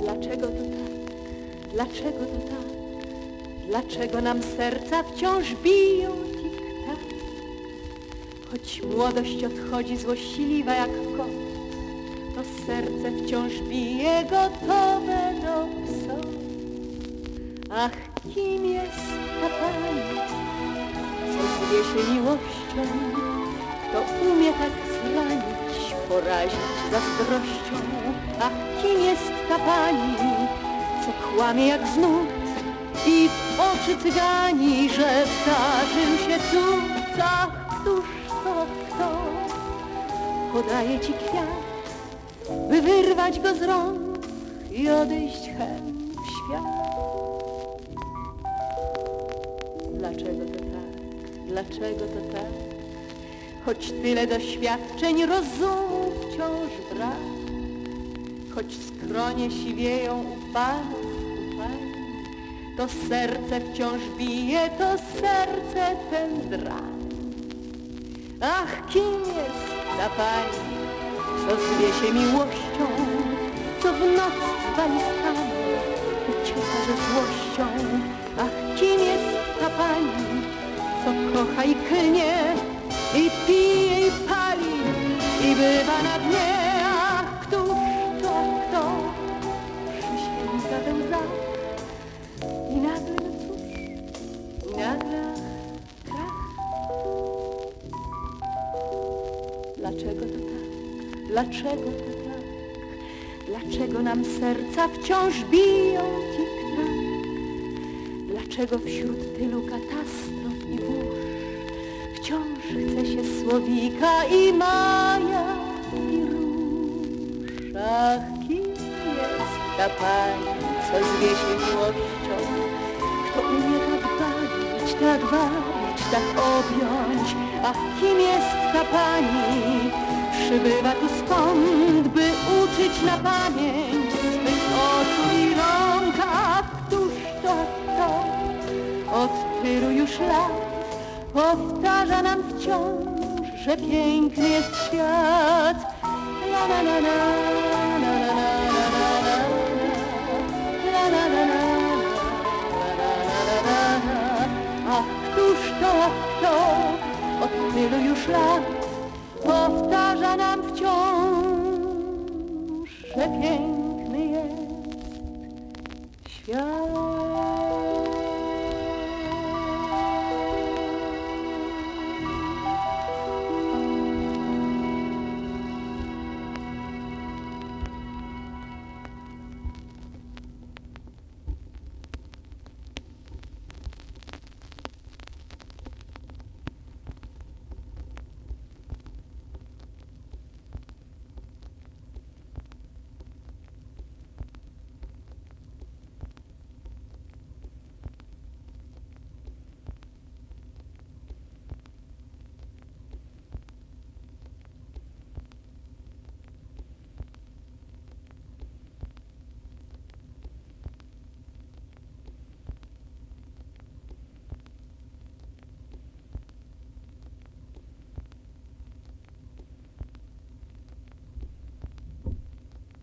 Dlaczego to tak? Dlaczego to tak? Dlaczego nam serca wciąż biją tik-tak? Choć młodość odchodzi złośliwa jak kot, to serce wciąż bije gotowe do psa. Ach, kim jest ta pani, co zwie się miłością, kto umie tak zranić, porazić zazdrością. Ach, kim jest ta pani, co kłamie jak znud i w oczy cygani, że zdarzył się cud. Ach, któż to kto podaje ci kwiat, by wyrwać go z rąk i odejść hen w świat. Dlaczego to tak? Dlaczego to tak? Choć tyle doświadczeń rozumu wciąż brak, choć skronie siwieją u panów, u pani, to serce wciąż bije, to serce ten drań. Ach, kim jest ta pani, co zwie się miłością, co w noc z walizkami ucieka ze złością. Ach, kim jest ta pani, co kocha i klnie, i pije i pali, i bywa na dnie. Ach, któż to kto przyświęca tę łza? I nagle, no cóż, nagle krach. Dlaczego to tak? Dlaczego to tak? Dlaczego nam serca wciąż biją tik-tak? Dlaczego wśród tylu katastrof i burz wciąż chce się słowika i maja i? Ach, kim jest ta pani, co zwie się miłością? Kto umie tak bawić, tak wabić, tak objąć? Ach, kim jest ta pani? Przybywa tu skąd, by uczyć na pamięć powtarza nam wciąż, że piękny jest świat. La, la, la, kto od tylu już lat powtarza nam wciąż, że piękny jest świat.